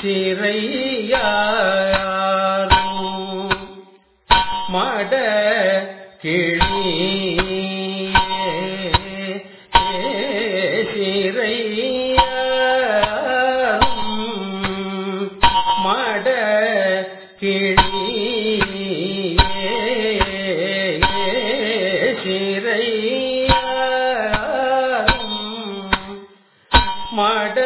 சிறையாரும் மட கிழி சிறையாரும் மட கிழி சிறையாரும் மட